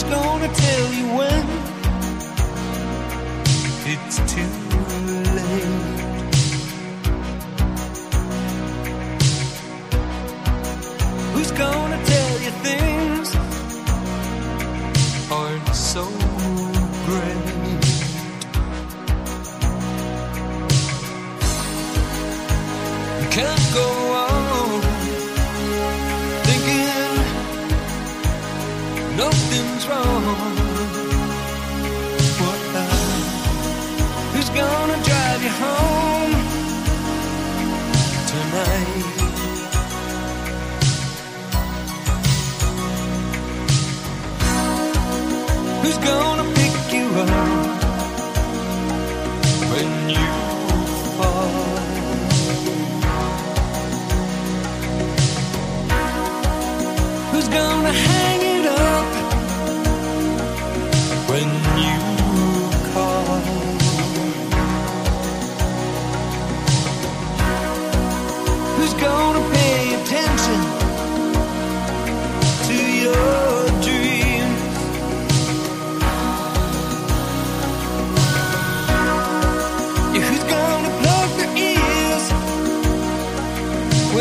Who's gonna tell you when? It's too late. Who's gonna tell you things aren't so great? nothing's wrong. What who's gonna drive you home tonight?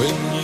When you